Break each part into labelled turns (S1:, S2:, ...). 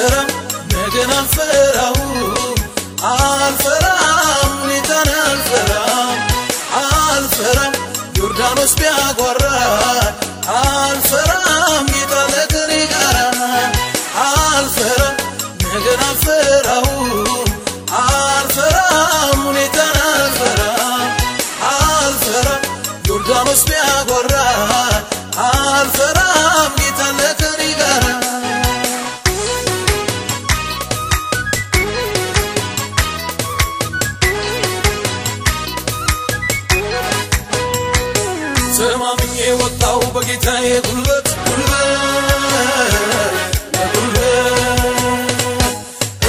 S1: አልፈራም ነገን አልፈራው አልፈራም ሁኔታን አልፈራም አልፈራም ዮርዳኖስ ቢያጓራ አልፈራም ጌታ ለከኔ ጋራ አልፈራም ነገን አልፈራው አልፈራም ሁኔታን አልፈራም አልፈራም ዮርዳኖስ ቢያጓራ አልፈራም ጌታ ለከኔ ተማምኜ ወጣው በጌታዬ ጉልበት ጉልበት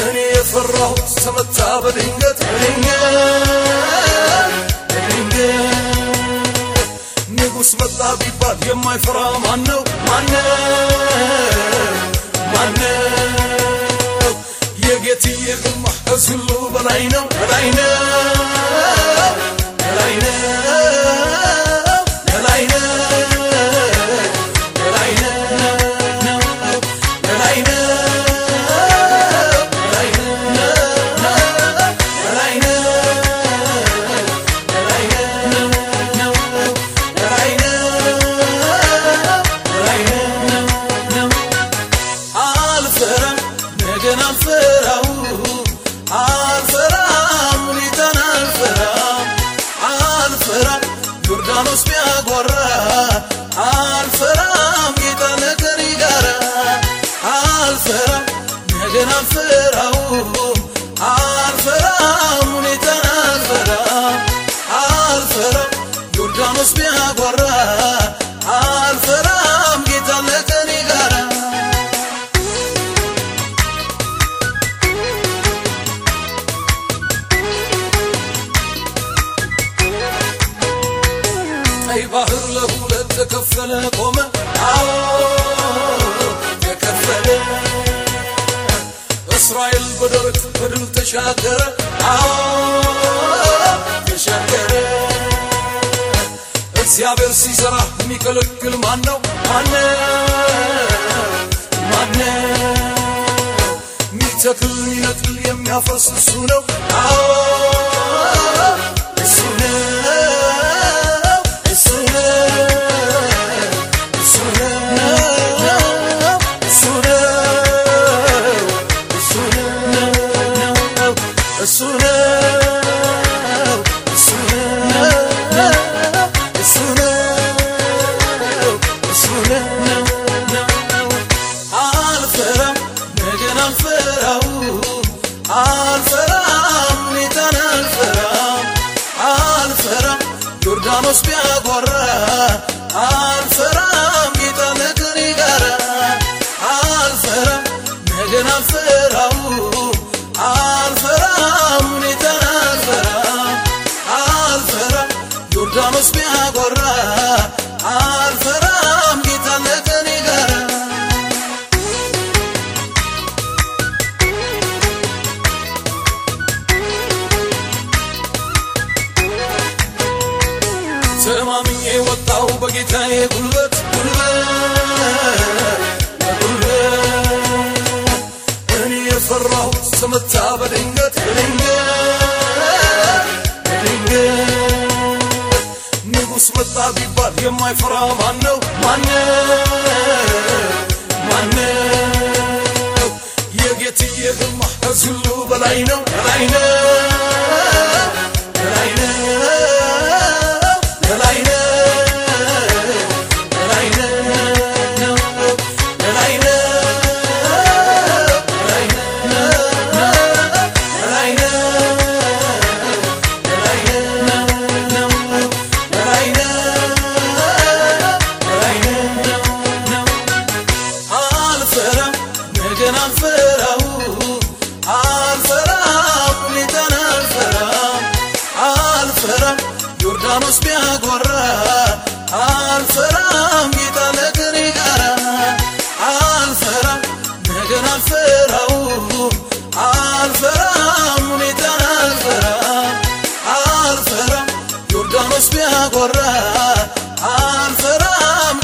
S1: እኔ የፈራሁት ተመታ በድንገት ንጉሥ መጣ ቢባል የማይፈራ ማን ነው ማነው? ማነው? የጌትዬ ግርማ ከዚህ ሁሉ በላይ ነው በላይ ነው ቢያጓራ አልፈራም ጌታ ነገሬ ጋራ አልፈራም ነገን አልፈራም ተከፈለ ቆመ። ተከፈለ። እስራኤል በደረቅ በድል ተሻገረ። ተሻገረ። እግዚአብሔር ሲሰራ የሚከለክል ማን ነው ማነው? ማነው? ሚተክል ሚነቅል የሚያፈርስ ነው። አዎ ዮርዳኖስ ቢያጓራ አልፈራም ጌታ ነገሬ ጋራ አልፈራም ነገን አልፈራው በጌታዬ ጉልበት ጉልበት በጉልበት እኔ የፈራሁት ተመታ በድንገት በድንገት በድንገት ንጉሥ መጣ ቢባል የማይፈራ ማን ነው ማነው ማነው የጌትዬ ግርማ ከዚህ ሁሉ በላይ ነው በላይ ነው በላይ ነው በላይ ነው ዮርዳኖስ ቢያጓራ አልፈራም ጌታ ነገሬ ጋራ። አልፈራም ነገን አልፈራው አልፈራም ሁኔታን አልፈራም። አልፈራም ዮርዳኖስ ቢያጓራ አልፈራም